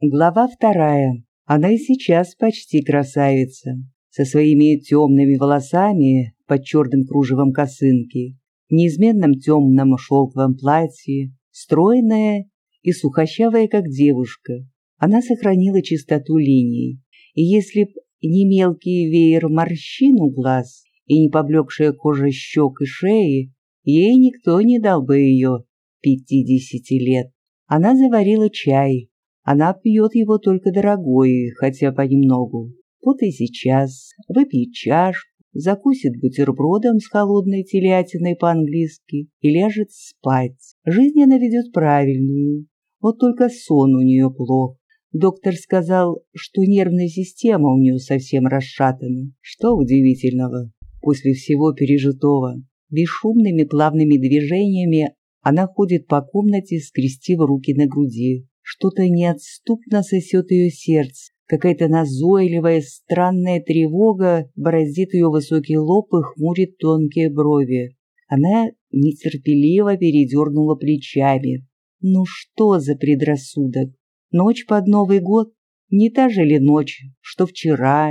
Глава вторая. Она и сейчас почти красавица, со своими темными волосами под черным кружевом косынки, неизменном темном шелковом платье, стройная и сухощавая, как девушка. Она сохранила чистоту линий, и если б не мелкий веер морщин у глаз и не поблекшая кожа щек и шеи, ей никто не дал бы ее пятидесяти лет. Она заварила чай, она пьет его только дорогой, хотя понемногу. Вот и сейчас выпьет чашку, закусит бутербродом с холодной телятиной по-английски и ляжет спать. Жизнь она ведет правильную, вот только сон у нее плох. Доктор сказал, что нервная система у нее совсем расшатана. Что удивительного, после всего пережитого. Бесшумными плавными движениями она ходит по комнате, скрестив руки на груди. Что-то неотступно сосет ее сердце, какая-то назойливая, странная тревога бороздит ее высокий лоб и хмурит тонкие брови. Она нетерпеливо передернула плечами. Ну что за предрассудок? Ночь под Новый год? Не та же ли ночь, что вчера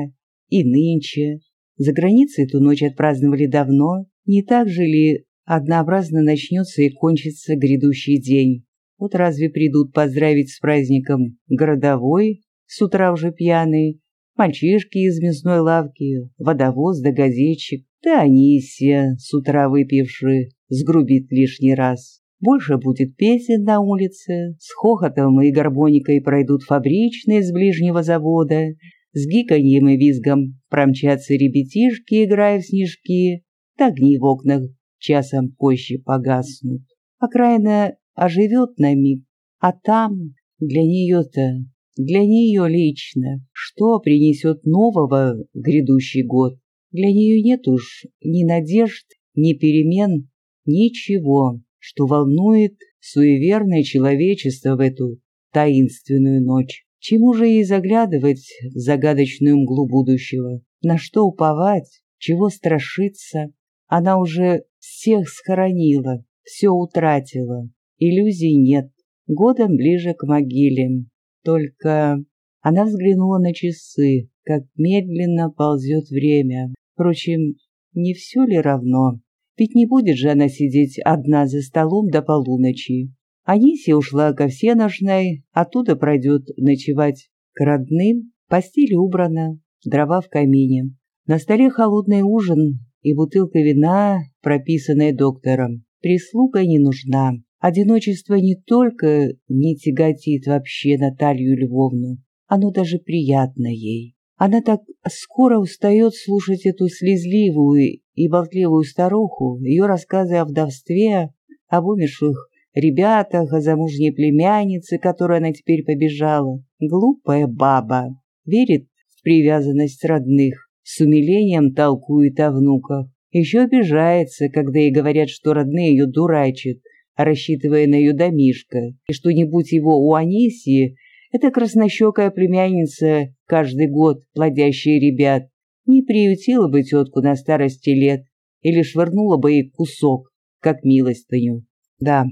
и нынче? За границей эту ночь отпраздновали давно. Не так же ли однообразно начнется и кончится грядущий день? Вот разве придут поздравить с праздником городовой, с утра уже пьяный, мальчишки из мясной лавки, водовоз да газетчик, да Анисия, с утра выпивший, сгрубит лишний раз. Больше будет песен на улице, с хохотом и гармоникой пройдут фабричные с ближнего завода, с гиканьем и визгом промчатся ребятишки, играя в снежки, да огни в окнах часом позже погаснут. Окраина оживет на миг, а там для нее-то, для нее лично, что принесет нового грядущий год. Для нее нет уж ни надежд, ни перемен, ничего, что волнует суеверное человечество в эту таинственную ночь. Чему же ей заглядывать в загадочную мглу будущего? На что уповать? Чего страшиться? Она уже всех схоронила, все утратила. Иллюзий нет, годом ближе к могиле. Только она взглянула на часы, как медленно ползет время. Впрочем, не все ли равно? Ведь не будет же она сидеть одна за столом до полуночи. Анисия ушла ко всеношной, оттуда пройдет ночевать к родным, постель убрана, дрова в камине. На столе холодный ужин и бутылка вина, прописанная доктором. Прислуга не нужна. Одиночество не только не тяготит вообще Наталью Львовну, оно даже приятно ей. Она так скоро устает слушать эту слезливую и болтливую старуху, ее рассказы о вдовстве, об умерших ребятах, о замужней племяннице, которой она теперь побежала. Глупая баба. Верит в привязанность родных, с умилением толкует о внуках. Еще обижается, когда ей говорят, что родные ее дурачат, рассчитывая на ее домишко, и что-нибудь его у Анисии — это краснощекая племянница, каждый год плодящая ребят, не приютила бы тетку на старости лет или швырнула бы ей кусок, как милостыню. Да,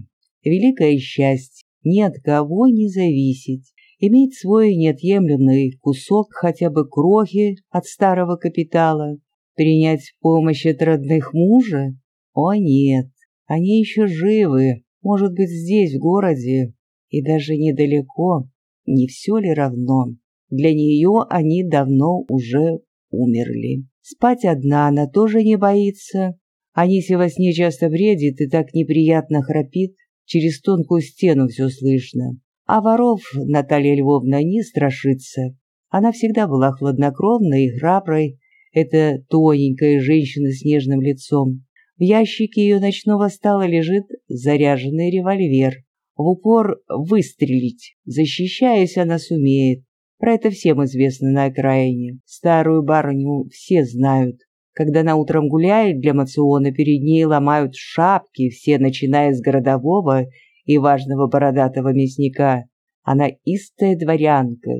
великое счастье ни от кого не зависеть, иметь свой неотъемлемый кусок хотя бы крохи от старого капитала, принять помощь от родных мужа? О нет, они еще живы, может быть, здесь, в городе, и даже недалеко. Не все ли равно? Для нее они давно уже умерли. Спать одна она тоже не боится. Анися во сне часто бредит и так неприятно храпит, через тонкую стену все слышно. А воров Наталья Львовна не страшится. Она всегда была хладнокровной и храброй, эта тоненькая женщина с нежным лицом. В ящике ее ночного стола лежит заряженный револьвер. В упор выстрелить, защищаясь, она сумеет. Про это всем известно на окраине. Старую барыню все знают. Когда она утром гуляет для мациона, перед ней ломают шапки, все, начиная с городового и важного бородатого мясника. Она истая дворянка,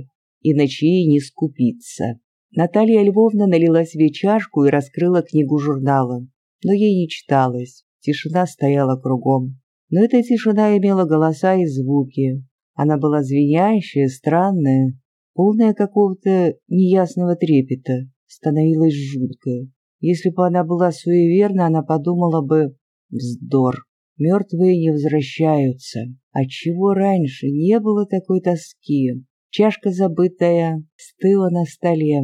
иначе ей не скупиться. Наталья Львовна налила себе чашку и раскрыла книгу журнала но ей не читалось. Тишина стояла кругом. Но эта тишина имела голоса и звуки. Она была звенящая, странная, полная какого-то неясного трепета. Становилось жутко. Если бы она была суеверна, она подумала бы «Вздор, мертвые не возвращаются». А чего раньше не было такой тоски? Чашка забытая стыла на столе.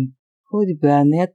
Хоть бы Аннет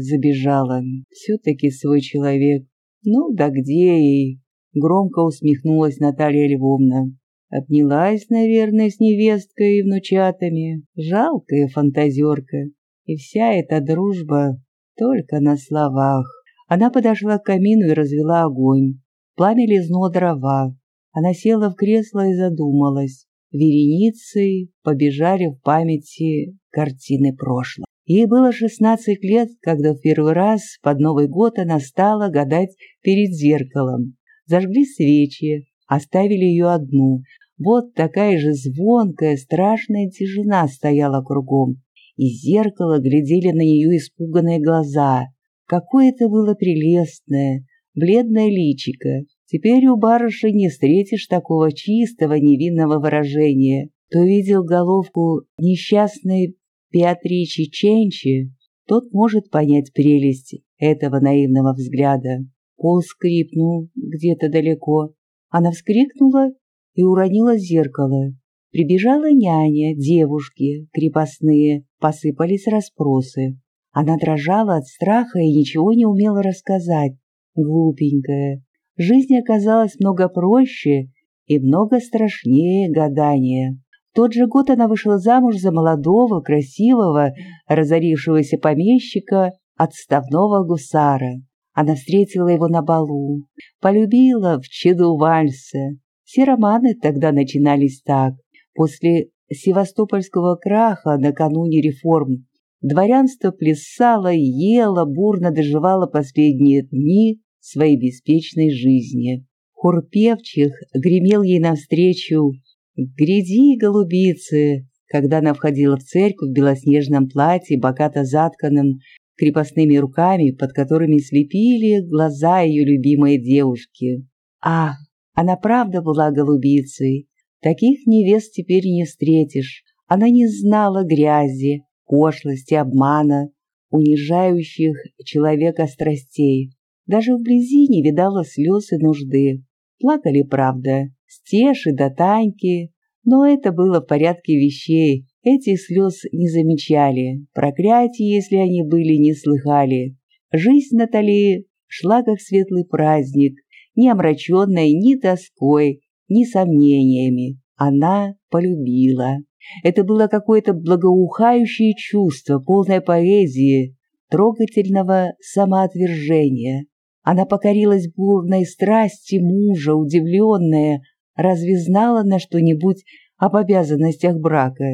забежала, все-таки свой человек. Ну да где ей? Громко усмехнулась Наталья Львовна. Обнялась, наверное, с невесткой и внучатами. Жалкая фантазерка. И вся эта дружба только на словах. Она подошла к камину и развела огонь. Пламя лизнуло дрова. Она села в кресло и задумалась. Вереницей побежали в памяти картины прошлого. Ей было шестнадцать лет, когда в первый раз под Новый год она стала гадать перед зеркалом. Зажгли свечи, оставили ее одну. Вот такая же звонкая, страшная тишина стояла кругом. Из зеркала глядели на нее испуганные глаза. Какое это было прелестное, бледное личико. Теперь у барыши не встретишь такого чистого невинного выражения. Кто видел головку несчастной Беатричи Ченчи, тот может понять прелесть этого наивного взгляда. Пол скрипнул где-то далеко. Она вскрикнула и уронила зеркало. Прибежала няня, девушки, крепостные, посыпались расспросы. Она дрожала от страха и ничего не умела рассказать. Глупенькая. Жизнь оказалась много проще и много страшнее гадания тот же год она вышла замуж за молодого, красивого, разорившегося помещика, отставного гусара. Она встретила его на балу, полюбила в чаду вальса. Все романы тогда начинались так. После севастопольского краха накануне реформ дворянство плясало, ело, бурно доживало последние дни своей беспечной жизни. Хор певчих гремел ей навстречу «Гряди, голубицы!» Когда она входила в церковь в белоснежном платье, богато затканном крепостными руками, под которыми слепили глаза ее любимой девушки. Ах, она правда была голубицей. Таких невест теперь не встретишь. Она не знала грязи, пошлости, обмана, унижающих человека страстей. Даже вблизи не видала слез и нужды. Плакали, правда, Стеши да Таньки, но это было в порядке вещей. Этих слез не замечали, проклятий, если они были, не слыхали. Жизнь Натали шла как светлый праздник, не омраченная ни тоской, ни сомнениями. Она полюбила. Это было какое-то благоухающее чувство, полное поэзии, трогательного самоотвержения. Она покорилась бурной страсти мужа, удивленная, разве знала на что-нибудь об обязанностях брака?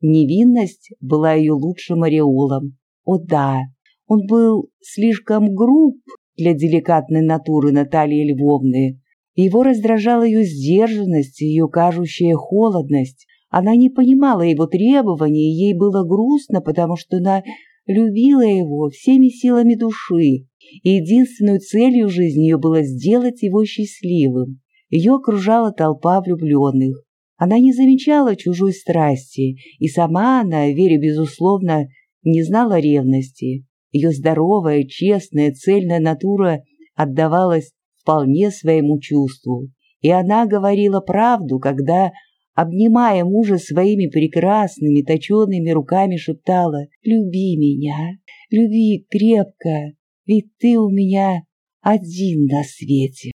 Невинность была ее лучшим ореолом. О да, он был слишком груб для деликатной натуры Натальи Львовны. Его раздражала ее сдержанность, ее кажущая холодность. Она не понимала его требований, и ей было грустно, потому что она любила его всеми силами души, и единственной целью жизни ее было сделать его счастливым. Ее окружала толпа влюбленных. Она не замечала чужой страсти, и сама она, веря безусловно, не знала ревности. Ее здоровая, честная, цельная натура отдавалась вполне своему чувству. И она говорила правду, когда, обнимая мужа своими прекрасными, точенными руками, шептала «Люби меня, люби крепко, ведь ты у меня один на свете».